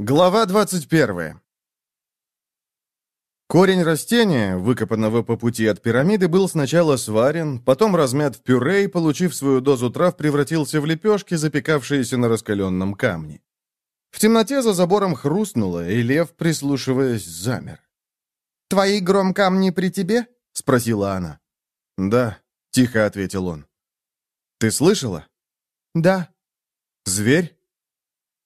Глава 21. Корень растения, выкопанного по пути от пирамиды, был сначала сварен, потом размят в пюре и, получив свою дозу трав, превратился в лепешки, запекавшиеся на раскаленном камне. В темноте за забором хрустнуло, и лев, прислушиваясь, замер. «Твои гром камни при тебе?» — спросила она. «Да», — тихо ответил он. «Ты слышала?» «Да». «Зверь?»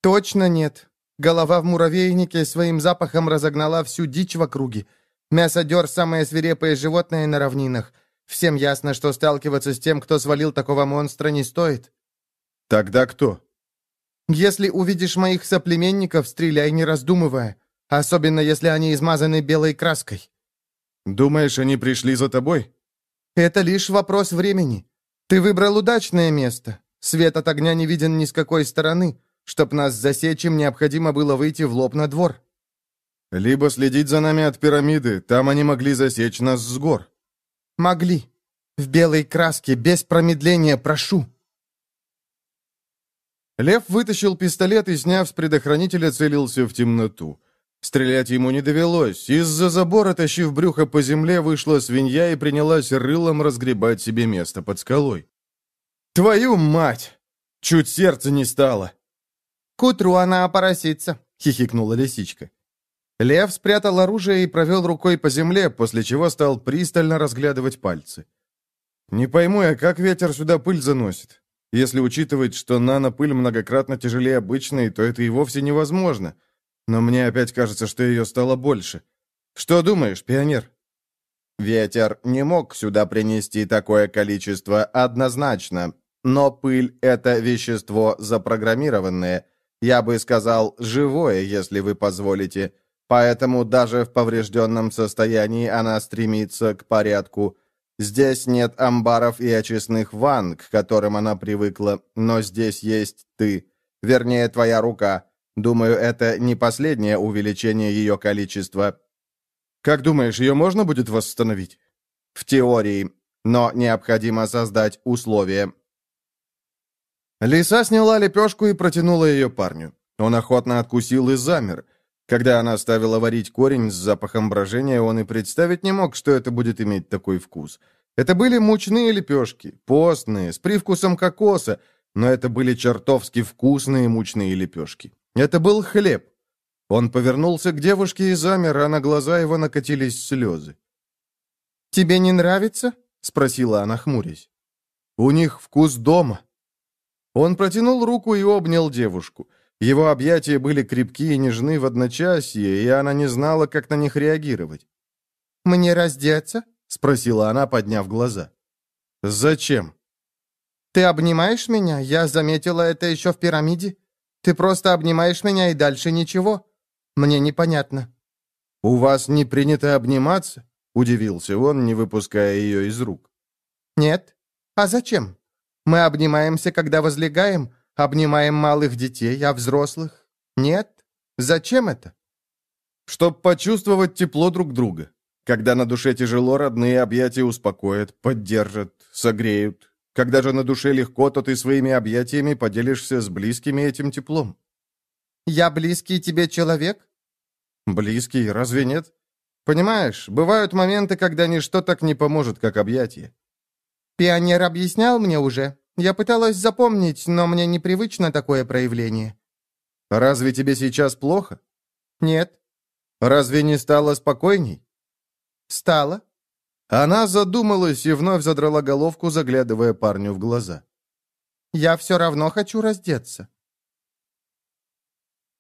«Точно нет. Голова в муравейнике своим запахом разогнала всю дичь в округе. Мясодер — самое свирепое животное на равнинах. Всем ясно, что сталкиваться с тем, кто свалил такого монстра, не стоит». «Тогда кто?» «Если увидишь моих соплеменников, стреляй, не раздумывая. Особенно, если они измазаны белой краской». «Думаешь, они пришли за тобой?» «Это лишь вопрос времени. Ты выбрал удачное место. Свет от огня не виден ни с какой стороны. Чтоб нас засечь, им необходимо было выйти в лоб на двор». «Либо следить за нами от пирамиды, там они могли засечь нас с гор». «Могли. В белой краске, без промедления, прошу». Лев вытащил пистолет и, сняв с предохранителя, целился в темноту. Стрелять ему не довелось. Из-за забора, тащив брюхо по земле, вышла свинья и принялась рылом разгребать себе место под скалой. «Твою мать! Чуть сердце не стало!» «К утру она опоросится», — хихикнула лисичка. Лев спрятал оружие и провел рукой по земле, после чего стал пристально разглядывать пальцы. «Не пойму я, как ветер сюда пыль заносит. Если учитывать, что нано-пыль многократно тяжелее обычной, то это и вовсе невозможно. Но мне опять кажется, что ее стало больше. Что думаешь, пионер?» Ветер не мог сюда принести такое количество однозначно, но пыль — это вещество запрограммированное, я бы сказал, живое, если вы позволите, поэтому даже в поврежденном состоянии она стремится к порядку, Здесь нет амбаров и очистных ванн, к которым она привыкла, но здесь есть ты, вернее, твоя рука. Думаю, это не последнее увеличение ее количества. Как думаешь, ее можно будет восстановить? В теории, но необходимо создать условия. Лиса сняла лепешку и протянула ее парню. Он охотно откусил и замер. Когда она ставила варить корень с запахом брожения, он и представить не мог, что это будет иметь такой вкус. Это были мучные лепешки, постные, с привкусом кокоса, но это были чертовски вкусные мучные лепешки. Это был хлеб. Он повернулся к девушке и замер, а на глаза его накатились слезы. «Тебе не нравится?» — спросила она, хмурясь. «У них вкус дома». Он протянул руку и обнял девушку. Его объятия были крепкие и нежны в одночасье, и она не знала, как на них реагировать. «Мне раздеться?» — спросила она, подняв глаза. «Зачем?» «Ты обнимаешь меня? Я заметила это еще в пирамиде. Ты просто обнимаешь меня и дальше ничего. Мне непонятно». «У вас не принято обниматься?» — удивился он, не выпуская ее из рук. «Нет. А зачем? Мы обнимаемся, когда возлегаем, Обнимаем малых детей, а взрослых? Нет? Зачем это? Чтоб почувствовать тепло друг друга. Когда на душе тяжело, родные объятия успокоят, поддержат, согреют. Когда же на душе легко, то ты своими объятиями поделишься с близкими этим теплом. Я близкий тебе человек? Близкий, разве нет? Понимаешь, бывают моменты, когда ничто так не поможет, как объятие. Пионер объяснял мне уже. Я пыталась запомнить, но мне непривычно такое проявление». «Разве тебе сейчас плохо?» «Нет». «Разве не стало спокойней?» «Стало». Она задумалась и вновь задрала головку, заглядывая парню в глаза. «Я все равно хочу раздеться».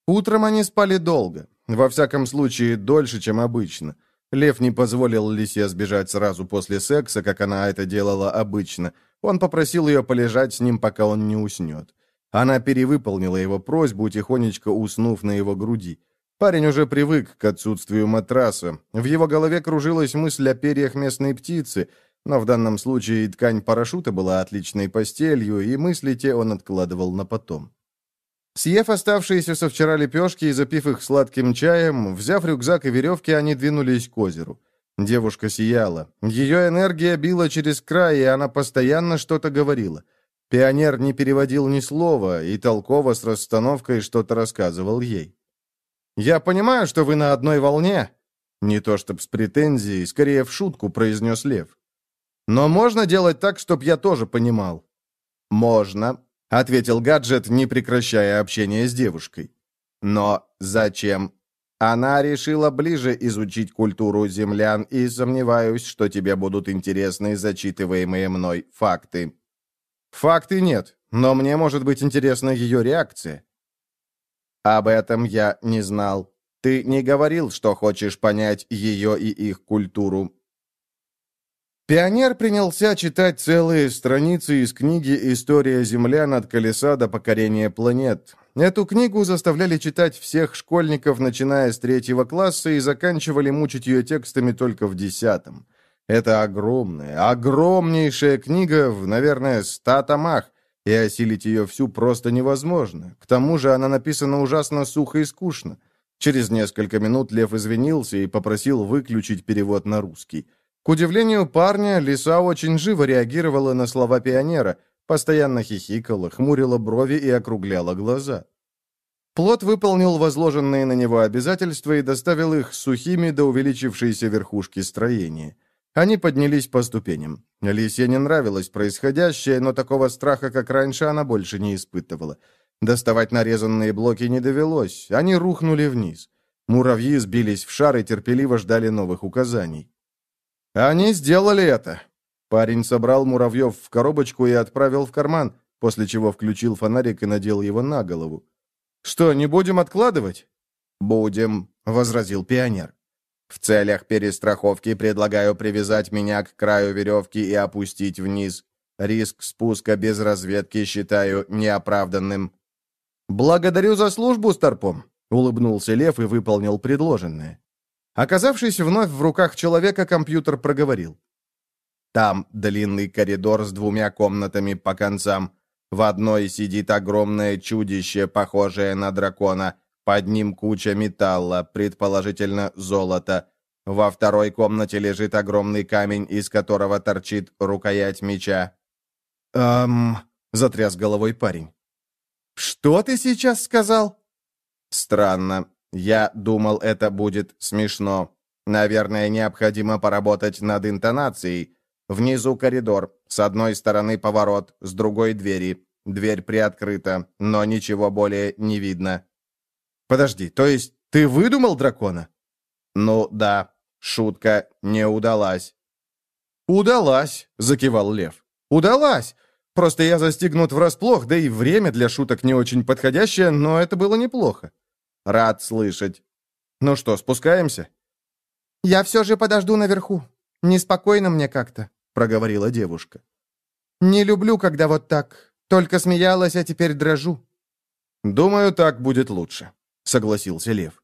Утром они спали долго. Во всяком случае, дольше, чем обычно. Лев не позволил Лисе сбежать сразу после секса, как она это делала обычно – он попросил ее полежать с ним, пока он не уснет. Она перевыполнила его просьбу, тихонечко уснув на его груди. Парень уже привык к отсутствию матраса. В его голове кружилась мысль о перьях местной птицы, но в данном случае ткань парашюта была отличной постелью, и мысли те он откладывал на потом. Съев оставшиеся со вчера лепешки и запив их сладким чаем, взяв рюкзак и веревки, они двинулись к озеру. Девушка сияла. Ее энергия била через край, и она постоянно что-то говорила. Пионер не переводил ни слова и толково с расстановкой что-то рассказывал ей. Я понимаю, что вы на одной волне». Не то чтоб с претензией, скорее в шутку произнес Лев. «Но можно делать так, чтоб я тоже понимал». «Можно», — ответил гаджет, не прекращая общение с девушкой. «Но зачем она решила ближе изучить культуру землян, и сомневаюсь, что тебе будут интересны зачитываемые мной факты. Факты нет, но мне может быть интересна ее реакция. Об этом я не знал. Ты не говорил, что хочешь понять ее и их культуру. Пионер принялся читать целые страницы из книги «История землян от колеса до покорения планет», Эту книгу заставляли читать всех школьников, начиная с третьего класса, и заканчивали мучить ее текстами только в десятом. Это огромная, огромнейшая книга в, наверное, ста томах, и осилить ее всю просто невозможно. К тому же она написана ужасно сухо и скучно. Через несколько минут Лев извинился и попросил выключить перевод на русский. К удивлению парня, лиса очень живо реагировала на слова пионера, Постоянно хихикала, хмурила брови и округляла глаза. Плот выполнил возложенные на него обязательства и доставил их сухими до увеличившейся верхушки строения. Они поднялись по ступеням. Лисе не нравилось происходящее, но такого страха, как раньше, она больше не испытывала. Доставать нарезанные блоки не довелось, они рухнули вниз. Муравьи сбились в шар и терпеливо ждали новых указаний. «Они сделали это!» Парень собрал муравьев в коробочку и отправил в карман, после чего включил фонарик и надел его на голову. «Что, не будем откладывать?» «Будем», — возразил пионер. «В целях перестраховки предлагаю привязать меня к краю веревки и опустить вниз. Риск спуска без разведки считаю неоправданным». «Благодарю за службу, Старпом», — улыбнулся Лев и выполнил предложенное. Оказавшись вновь в руках человека, компьютер проговорил. Там длинный коридор с двумя комнатами по концам. В одной сидит огромное чудище, похожее на дракона. Под ним куча металла, предположительно золото. Во второй комнате лежит огромный камень, из которого торчит рукоять меча. «Эм...» — затряс головой парень. «Что ты сейчас сказал?» «Странно. Я думал, это будет смешно. Наверное, необходимо поработать над интонацией. Внизу коридор. С одной стороны поворот, с другой двери. Дверь приоткрыта, но ничего более не видно. Подожди, то есть ты выдумал дракона? Ну да, шутка не удалась. Удалась, закивал Лев. Удалась. Просто я застигнут врасплох, да и время для шуток не очень подходящее, но это было неплохо. Рад слышать. Ну что, спускаемся? Я все же подожду наверху. Неспокойно мне как-то проговорила девушка. «Не люблю, когда вот так. Только смеялась, а теперь дрожу». «Думаю, так будет лучше», — согласился Лев.